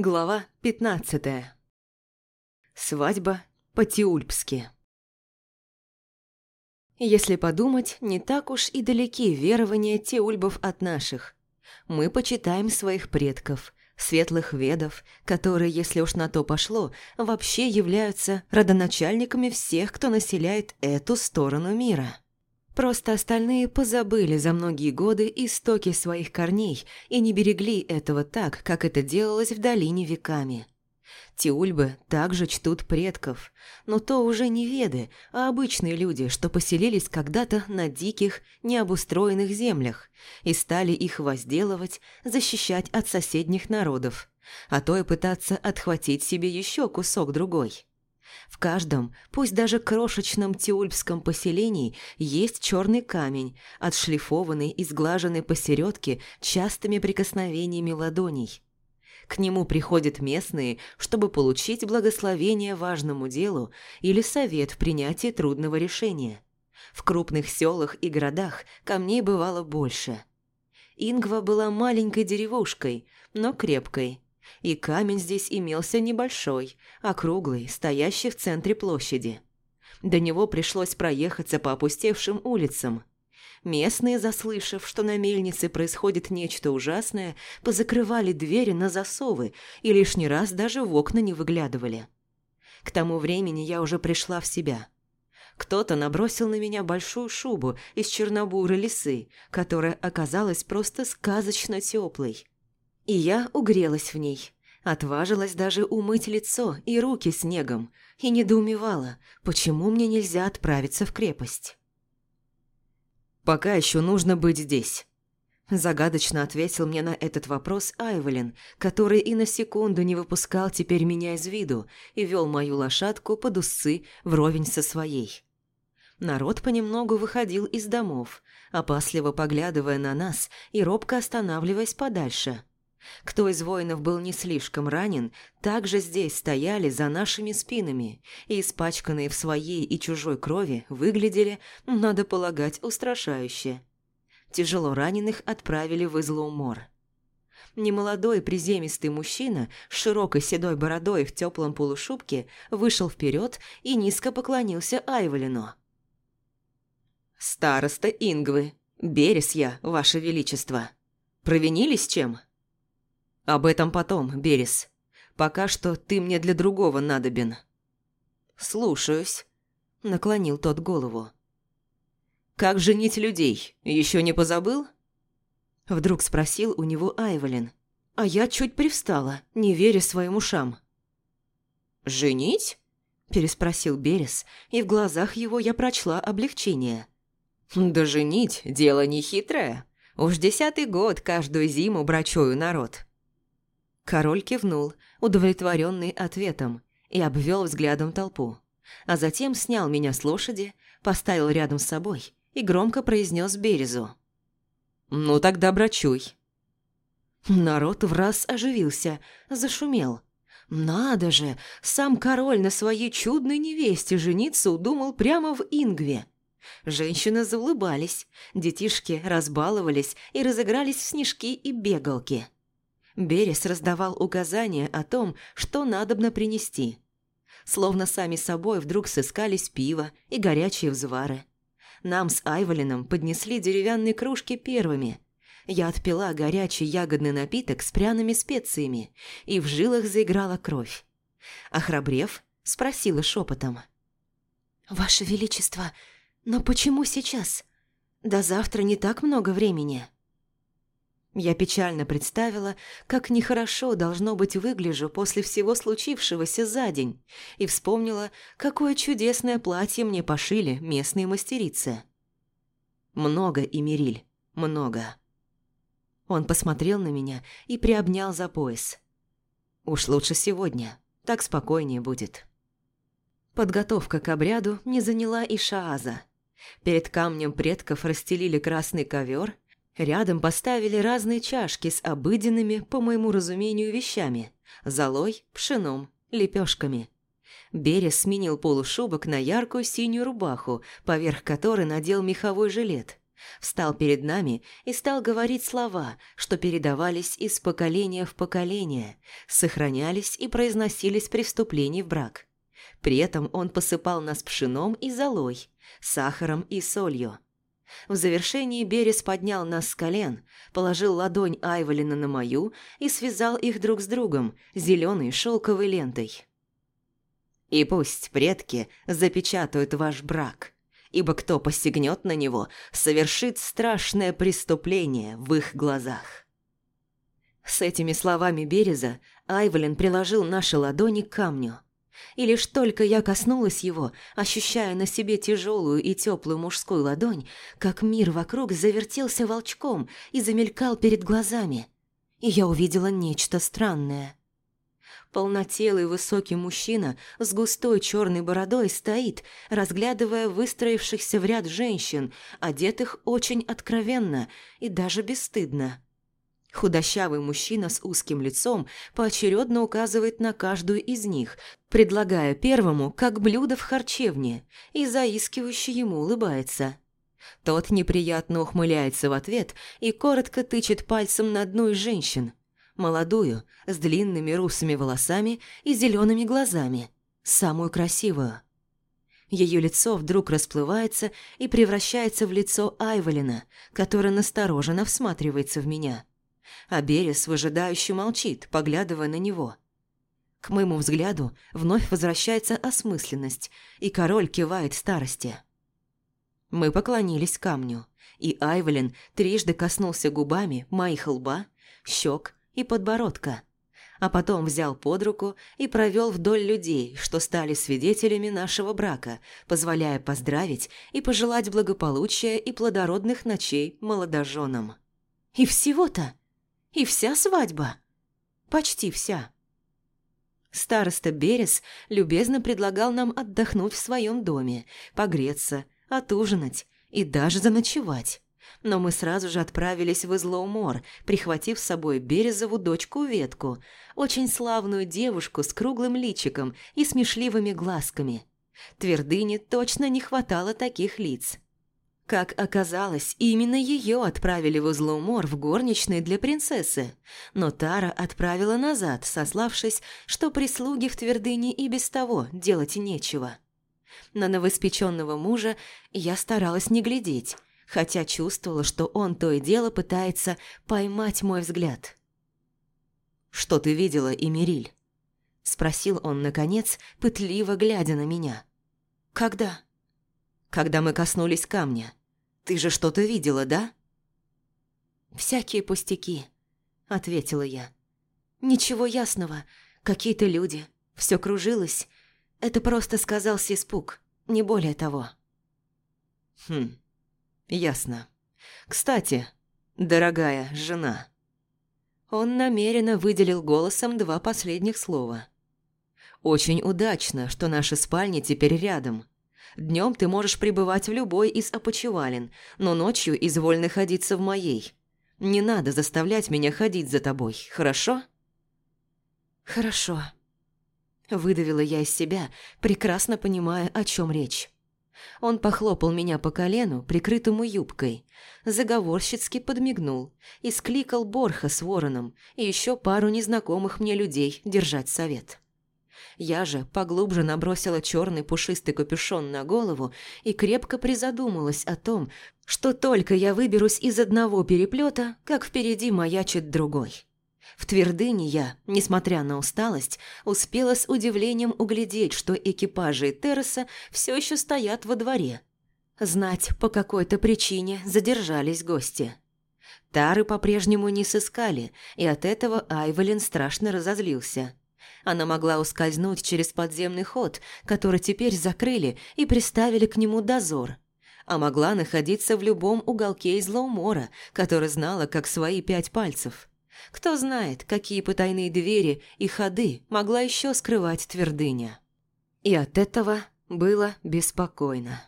Глава 15. Свадьба по-тиульпски. Если подумать, не так уж и далеки верования тиульбов от наших. Мы почитаем своих предков, светлых ведов, которые, если уж на то пошло, вообще являются родоначальниками всех, кто населяет эту сторону мира. Просто остальные позабыли за многие годы истоки своих корней и не берегли этого так, как это делалось в долине веками. Тиульбы также чтут предков, но то уже не веды, а обычные люди, что поселились когда-то на диких, необустроенных землях и стали их возделывать, защищать от соседних народов, а то и пытаться отхватить себе еще кусок другой. В каждом, пусть даже крошечном тиульпском поселении, есть черный камень, отшлифованный и сглаженный посередке частыми прикосновениями ладоней. К нему приходят местные, чтобы получить благословение важному делу или совет в принятии трудного решения. В крупных селах и городах камней бывало больше. Ингва была маленькой деревушкой, но крепкой – и камень здесь имелся небольшой, округлый, стоящий в центре площади. До него пришлось проехаться по опустевшим улицам. Местные, заслышав, что на мельнице происходит нечто ужасное, позакрывали двери на засовы и лишний раз даже в окна не выглядывали. К тому времени я уже пришла в себя. Кто-то набросил на меня большую шубу из чернобуры лисы, которая оказалась просто сказочно теплой. И я угрелась в ней. Отважилась даже умыть лицо и руки снегом и недоумевала, почему мне нельзя отправиться в крепость. «Пока еще нужно быть здесь», – загадочно ответил мне на этот вопрос Айвелин, который и на секунду не выпускал теперь меня из виду и вел мою лошадку под усы вровень со своей. Народ понемногу выходил из домов, опасливо поглядывая на нас и робко останавливаясь подальше – кто из воинов был не слишком ранен, также здесь стояли за нашими спинами и, испачканные в своей и чужой крови, выглядели, надо полагать, устрашающе. Тяжело раненых отправили в Излоумор. Немолодой приземистый мужчина с широкой седой бородой в теплом полушубке вышел вперед и низко поклонился Айволину. «Староста Ингвы, Берес я, ваше величество. Провинились чем?» «Об этом потом, Берес. Пока что ты мне для другого надобен». «Слушаюсь», – наклонил тот голову. «Как женить людей? Еще не позабыл?» Вдруг спросил у него Айволин. А я чуть привстала, не веря своим ушам. «Женить?» – переспросил Берес, и в глазах его я прочла облегчение. «Да женить – дело нехитрое. Уж десятый год каждую зиму брачую народ. Король кивнул, удовлетворенный ответом, и обвел взглядом толпу. А затем снял меня с лошади, поставил рядом с собой и громко произнес Березу. «Ну тогда брачуй». Народ в раз оживился, зашумел. «Надо же, сам король на своей чудной невесте жениться удумал прямо в Ингве». Женщины заулыбались, детишки разбаловались и разыгрались в снежки и бегалки. Берес раздавал указания о том, что надобно принести. Словно сами собой вдруг сыскались пиво и горячие взвары. Нам с Айволином поднесли деревянные кружки первыми. Я отпила горячий ягодный напиток с пряными специями, и в жилах заиграла кровь. Охрабрев, спросила шепотом. «Ваше Величество, но почему сейчас? До завтра не так много времени». Я печально представила, как нехорошо должно быть выгляжу после всего случившегося за день, и вспомнила, какое чудесное платье мне пошили местные мастерицы. Много, Эмириль, много. Он посмотрел на меня и приобнял за пояс. Уж лучше сегодня, так спокойнее будет. Подготовка к обряду не заняла и Шааза. Перед камнем предков расстелили красный ковер – Рядом поставили разные чашки с обыденными, по моему разумению, вещами. Золой, пшеном, лепешками. Берес сменил полушубок на яркую синюю рубаху, поверх которой надел меховой жилет. Встал перед нами и стал говорить слова, что передавались из поколения в поколение, сохранялись и произносились при вступлении в брак. При этом он посыпал нас пшеном и золой, сахаром и солью. В завершении Берес поднял нас с колен, положил ладонь Айволина на мою и связал их друг с другом зеленой шелковой лентой. «И пусть предки запечатают ваш брак», ибо кто посягнет на него, совершит страшное преступление в их глазах. С этими словами Береза Айвелин приложил наши ладони к камню. И лишь только я коснулась его, ощущая на себе тяжелую и теплую мужскую ладонь, как мир вокруг завертелся волчком и замелькал перед глазами. И я увидела нечто странное. Полнотелый высокий мужчина с густой черной бородой стоит, разглядывая выстроившихся в ряд женщин, одетых очень откровенно и даже бесстыдно. Худощавый мужчина с узким лицом поочередно указывает на каждую из них, предлагая первому как блюдо в харчевне, и заискивающе ему улыбается. Тот неприятно ухмыляется в ответ и коротко тычет пальцем на одну из женщин, молодую, с длинными русыми волосами и зелеными глазами, самую красивую. Ее лицо вдруг расплывается и превращается в лицо Айволина, которое настороженно всматривается в меня. А Берес выжидающе молчит, поглядывая на него. К моему взгляду вновь возвращается осмысленность, и король кивает старости. Мы поклонились камню, и Айвелин трижды коснулся губами моих лба, щек и подбородка, а потом взял под руку и провел вдоль людей, что стали свидетелями нашего брака, позволяя поздравить и пожелать благополучия и плодородных ночей молодоженам. И всего-то? И вся свадьба? Почти вся. Староста Берес любезно предлагал нам отдохнуть в своем доме, погреться, отужинать и даже заночевать но мы сразу же отправились в Излоумор, прихватив с собой Березову дочку Ветку, очень славную девушку с круглым личиком и смешливыми глазками. Твердыне точно не хватало таких лиц. Как оказалось, именно ее отправили в Излоумор в горничной для принцессы, но Тара отправила назад, сославшись, что прислуги в Твердыне и без того делать нечего. На новоиспеченного мужа я старалась не глядеть, хотя чувствовала, что он то и дело пытается поймать мой взгляд. «Что ты видела, Эмириль?» – спросил он, наконец, пытливо глядя на меня. «Когда?» «Когда мы коснулись камня. Ты же что-то видела, да?» «Всякие пустяки», – ответила я. «Ничего ясного. Какие-то люди. Все кружилось. Это просто сказался испуг, не более того». «Хм, «Ясно. Кстати, дорогая жена». Он намеренно выделил голосом два последних слова. «Очень удачно, что наши спальни теперь рядом. Днем ты можешь пребывать в любой из опочивален, но ночью изволь находиться в моей. Не надо заставлять меня ходить за тобой, хорошо?» «Хорошо», – выдавила я из себя, прекрасно понимая, о чем речь. Он похлопал меня по колену, прикрытому юбкой, заговорщицки подмигнул и скликал Борха с вороном и еще пару незнакомых мне людей держать совет. Я же поглубже набросила черный пушистый капюшон на голову и крепко призадумалась о том, что только я выберусь из одного переплета, как впереди маячит другой. В твердыне я, несмотря на усталость, успела с удивлением углядеть, что экипажи Терраса все еще стоят во дворе. Знать, по какой-то причине задержались гости. Тары по-прежнему не сыскали, и от этого Айвелин страшно разозлился. Она могла ускользнуть через подземный ход, который теперь закрыли и приставили к нему дозор – а могла находиться в любом уголке из Лоумора, который знала как свои пять пальцев. Кто знает, какие потайные двери и ходы могла еще скрывать твердыня. И от этого было беспокойно.